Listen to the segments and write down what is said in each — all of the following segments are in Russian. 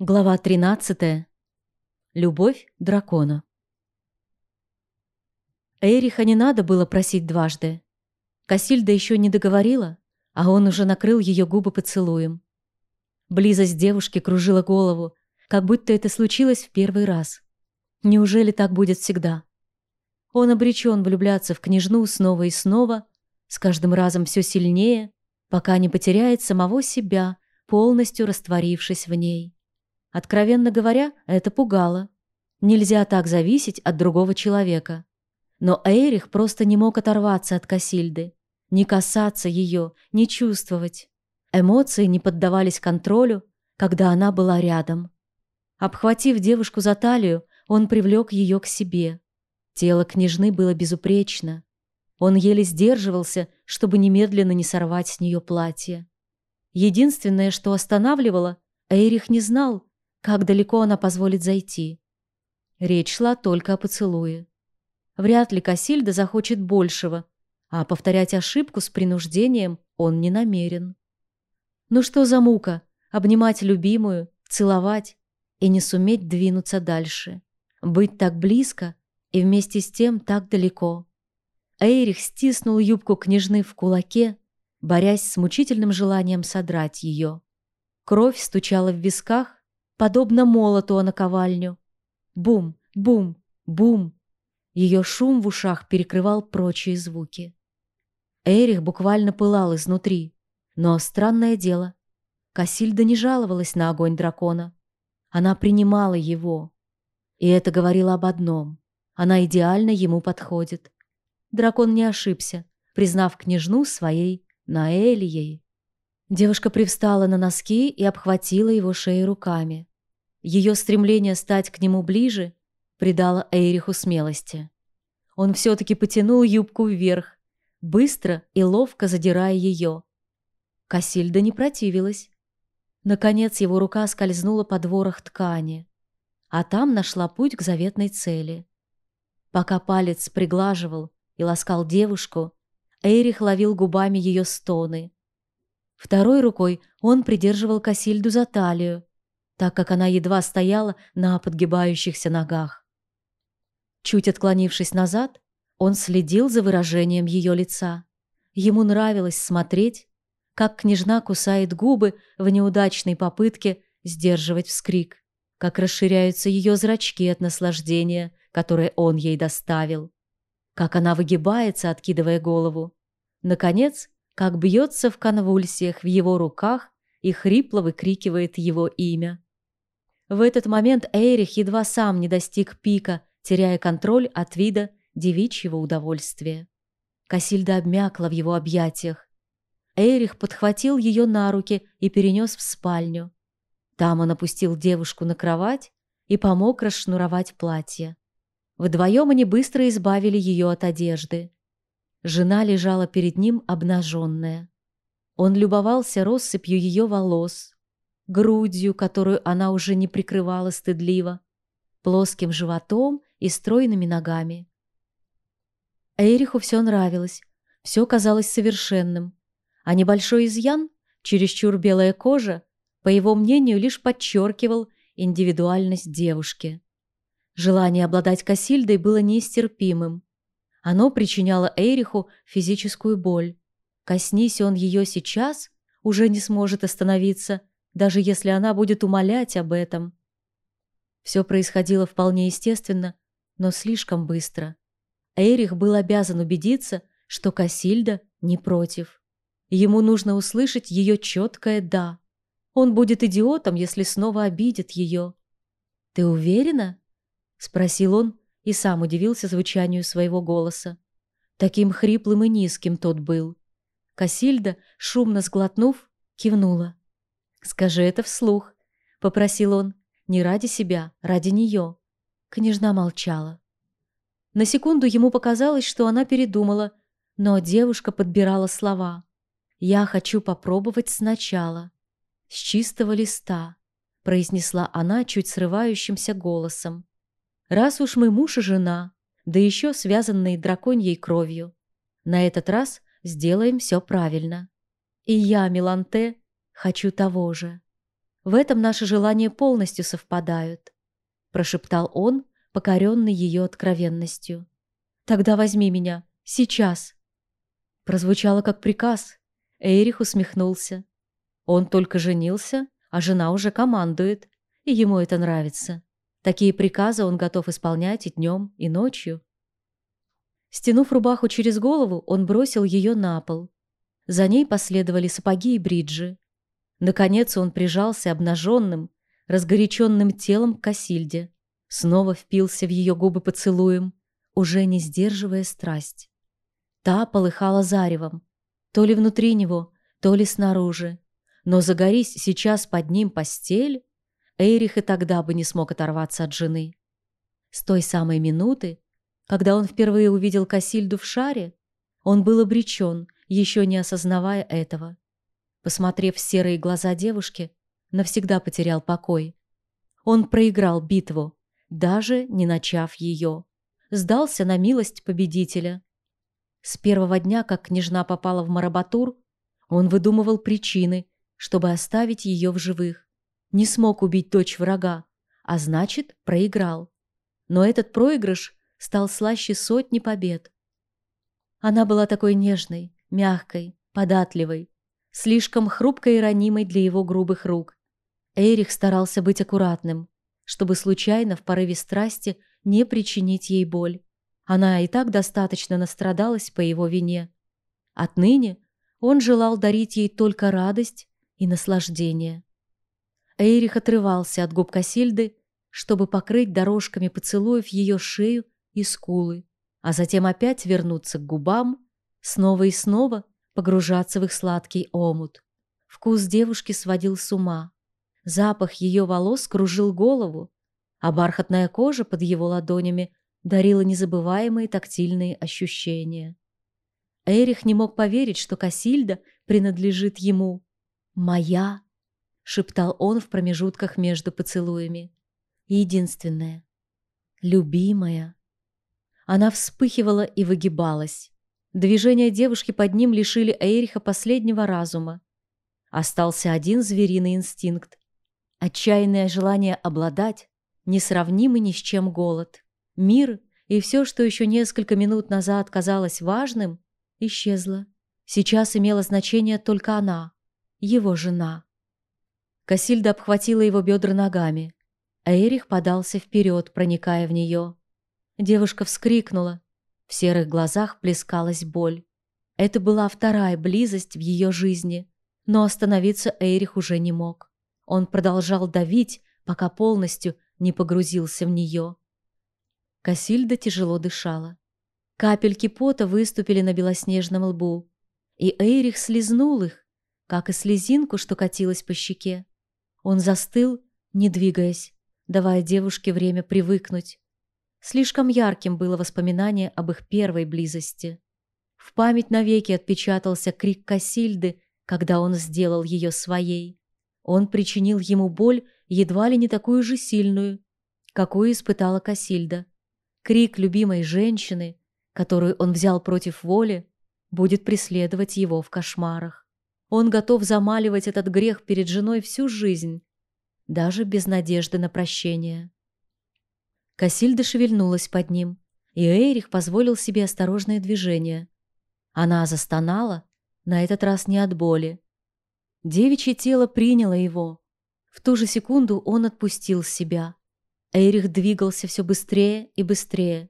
Глава 13. Любовь дракона. Эриха не надо было просить дважды. Касильда еще не договорила, а он уже накрыл ее губы поцелуем. Близость девушки кружила голову, как будто это случилось в первый раз. Неужели так будет всегда? Он обречен влюбляться в княжну снова и снова, с каждым разом все сильнее, пока не потеряет самого себя, полностью растворившись в ней. Откровенно говоря, это пугало. Нельзя так зависеть от другого человека. Но Эйрих просто не мог оторваться от Касильды, не касаться ее, не чувствовать. Эмоции не поддавались контролю, когда она была рядом. Обхватив девушку за талию, он привлек ее к себе. Тело княжны было безупречно. Он еле сдерживался, чтобы немедленно не сорвать с нее платье. Единственное, что останавливало, Эйрих не знал, как далеко она позволит зайти. Речь шла только о поцелуе. Вряд ли Касильда захочет большего, а повторять ошибку с принуждением он не намерен. Ну что за мука — обнимать любимую, целовать и не суметь двинуться дальше, быть так близко и вместе с тем так далеко. Эйрих стиснул юбку княжны в кулаке, борясь с мучительным желанием содрать ее. Кровь стучала в висках, подобно молоту о наковальню. Бум, бум, бум. Ее шум в ушах перекрывал прочие звуки. Эрих буквально пылал изнутри. Но странное дело, Касильда не жаловалась на огонь дракона. Она принимала его. И это говорило об одном. Она идеально ему подходит. Дракон не ошибся, признав княжну своей Наэлией. Девушка привстала на носки и обхватила его шею руками. Ее стремление стать к нему ближе придало Эйриху смелости. Он все-таки потянул юбку вверх, быстро и ловко задирая ее. Касильда не противилась. Наконец его рука скользнула под ворох ткани, а там нашла путь к заветной цели. Пока палец приглаживал и ласкал девушку, Эйрих ловил губами ее стоны. Второй рукой он придерживал Касильду за талию, так как она едва стояла на подгибающихся ногах. Чуть отклонившись назад, он следил за выражением ее лица. Ему нравилось смотреть, как княжна кусает губы в неудачной попытке сдерживать вскрик, как расширяются ее зрачки от наслаждения, которое он ей доставил, как она выгибается, откидывая голову. Наконец, как бьется в конвульсиях в его руках и хрипло выкрикивает его имя. В этот момент Эйрих едва сам не достиг пика, теряя контроль от вида девичьего удовольствия. Касильда обмякла в его объятиях. Эйрих подхватил ее на руки и перенес в спальню. Там он опустил девушку на кровать и помог расшнуровать платье. Вдвоем они быстро избавили ее от одежды. Жена лежала перед ним обнаженная. Он любовался россыпью ее волос, грудью, которую она уже не прикрывала стыдливо, плоским животом и стройными ногами. Эриху все нравилось, все казалось совершенным, а небольшой изъян, чересчур белая кожа, по его мнению, лишь подчеркивал индивидуальность девушки. Желание обладать Касильдой было нестерпимым. Оно причиняло Эриху физическую боль. Коснись он ее сейчас, уже не сможет остановиться даже если она будет умолять об этом. Все происходило вполне естественно, но слишком быстро. Эрих был обязан убедиться, что Касильда не против. Ему нужно услышать ее четкое «да». Он будет идиотом, если снова обидит ее. «Ты уверена?» — спросил он и сам удивился звучанию своего голоса. Таким хриплым и низким тот был. Касильда, шумно сглотнув, кивнула. «Скажи это вслух», — попросил он, не ради себя, ради нее. Княжна молчала. На секунду ему показалось, что она передумала, но девушка подбирала слова. «Я хочу попробовать сначала, с чистого листа», — произнесла она чуть срывающимся голосом. «Раз уж мы муж и жена, да еще связанные драконьей кровью, на этот раз сделаем все правильно. И я, Миланте, Хочу того же. В этом наши желания полностью совпадают», — прошептал он, покоренный ее откровенностью. «Тогда возьми меня. Сейчас». Прозвучало как приказ. Эйрих усмехнулся. Он только женился, а жена уже командует, и ему это нравится. Такие приказы он готов исполнять и днем, и ночью. Стянув рубаху через голову, он бросил ее на пол. За ней последовали сапоги и бриджи. Наконец он прижался обнаженным, разгоряченным телом к Касильде. Снова впился в ее губы поцелуем, уже не сдерживая страсть. Та полыхала заревом, то ли внутри него, то ли снаружи. Но загорись сейчас под ним постель, Эйрих и тогда бы не смог оторваться от жены. С той самой минуты, когда он впервые увидел Касильду в шаре, он был обречен, еще не осознавая этого. Посмотрев в серые глаза девушки, навсегда потерял покой. Он проиграл битву, даже не начав ее. Сдался на милость победителя. С первого дня, как княжна попала в Марабатур, он выдумывал причины, чтобы оставить ее в живых. Не смог убить дочь врага, а значит, проиграл. Но этот проигрыш стал слаще сотни побед. Она была такой нежной, мягкой, податливой, слишком хрупкой и ранимой для его грубых рук. Эрих старался быть аккуратным, чтобы случайно в порыве страсти не причинить ей боль. Она и так достаточно настрадалась по его вине. Отныне он желал дарить ей только радость и наслаждение. Эйрих отрывался от губ Касильды, чтобы покрыть дорожками поцелуев ее шею и скулы, а затем опять вернуться к губам, снова и снова погружаться в их сладкий омут. Вкус девушки сводил с ума. Запах ее волос кружил голову, а бархатная кожа под его ладонями дарила незабываемые тактильные ощущения. Эрих не мог поверить, что Касильда принадлежит ему. «Моя!» — шептал он в промежутках между поцелуями. «Единственная. Любимая». Она вспыхивала и выгибалась. Движения девушки под ним лишили Эриха последнего разума. Остался один звериный инстинкт Отчаянное желание обладать, несравнимый ни с чем голод. Мир и все, что еще несколько минут назад казалось важным, исчезло. Сейчас имело значение только она, его жена. Касильда обхватила его бедра ногами, Эрих подался вперед, проникая в нее. Девушка вскрикнула. В серых глазах плескалась боль. Это была вторая близость в ее жизни, но остановиться Эрих уже не мог. Он продолжал давить, пока полностью не погрузился в нее. Касильда тяжело дышала. Капельки пота выступили на белоснежном лбу, и Эйрих слезнул их, как и слезинку, что катилась по щеке. Он застыл, не двигаясь, давая девушке время привыкнуть. Слишком ярким было воспоминание об их первой близости. В память навеки отпечатался крик Касильды, когда он сделал ее своей. Он причинил ему боль едва ли не такую же сильную, какую испытала Касильда. Крик любимой женщины, которую он взял против воли, будет преследовать его в кошмарах. Он готов замаливать этот грех перед женой всю жизнь, даже без надежды на прощение. Касильда шевельнулась под ним, и Эйрих позволил себе осторожное движение. Она застонала, на этот раз не от боли, Девичье тело приняло его. В ту же секунду он отпустил себя. Эрих двигался все быстрее и быстрее,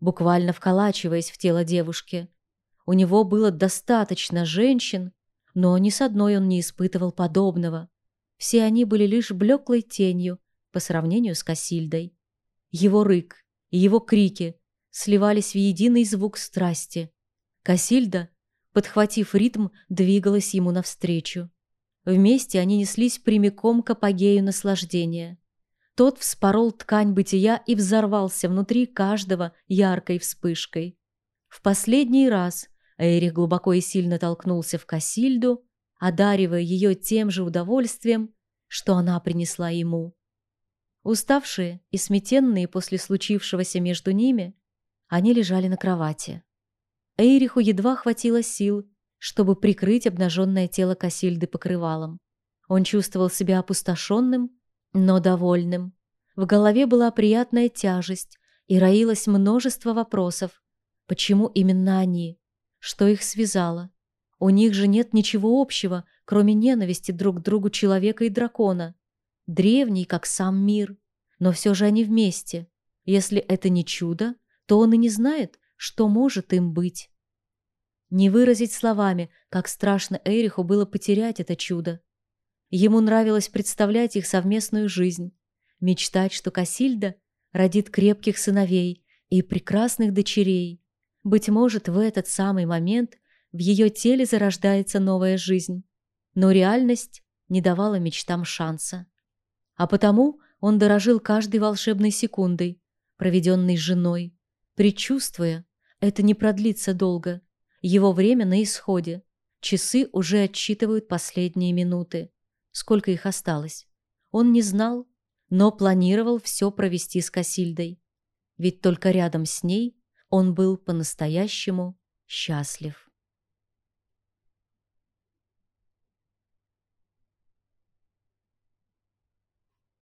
буквально вколачиваясь в тело девушки. У него было достаточно женщин, но ни с одной он не испытывал подобного. Все они были лишь блеклой тенью по сравнению с Касильдой. Его рык и его крики сливались в единый звук страсти. Касильда, подхватив ритм, двигалась ему навстречу. Вместе они неслись прямиком к апогею наслаждения. Тот вспорол ткань бытия и взорвался внутри каждого яркой вспышкой. В последний раз Эрих глубоко и сильно толкнулся в Касильду, одаривая ее тем же удовольствием, что она принесла ему. Уставшие и сметенные после случившегося между ними, они лежали на кровати. Эйриху едва хватило сил чтобы прикрыть обнаженное тело Касильды покрывалом. Он чувствовал себя опустошенным, но довольным. В голове была приятная тяжесть, и роилось множество вопросов. Почему именно они? Что их связало? У них же нет ничего общего, кроме ненависти друг к другу человека и дракона. Древний, как сам мир. Но все же они вместе. Если это не чудо, то он и не знает, что может им быть. Не выразить словами, как страшно Эриху было потерять это чудо. Ему нравилось представлять их совместную жизнь, мечтать, что Касильда родит крепких сыновей и прекрасных дочерей. Быть может, в этот самый момент в ее теле зарождается новая жизнь. Но реальность не давала мечтам шанса. А потому он дорожил каждой волшебной секундой, проведенной с женой, предчувствуя, это не продлится долго. Его время на исходе. Часы уже отсчитывают последние минуты. Сколько их осталось? Он не знал, но планировал все провести с Касильдой. Ведь только рядом с ней он был по-настоящему счастлив.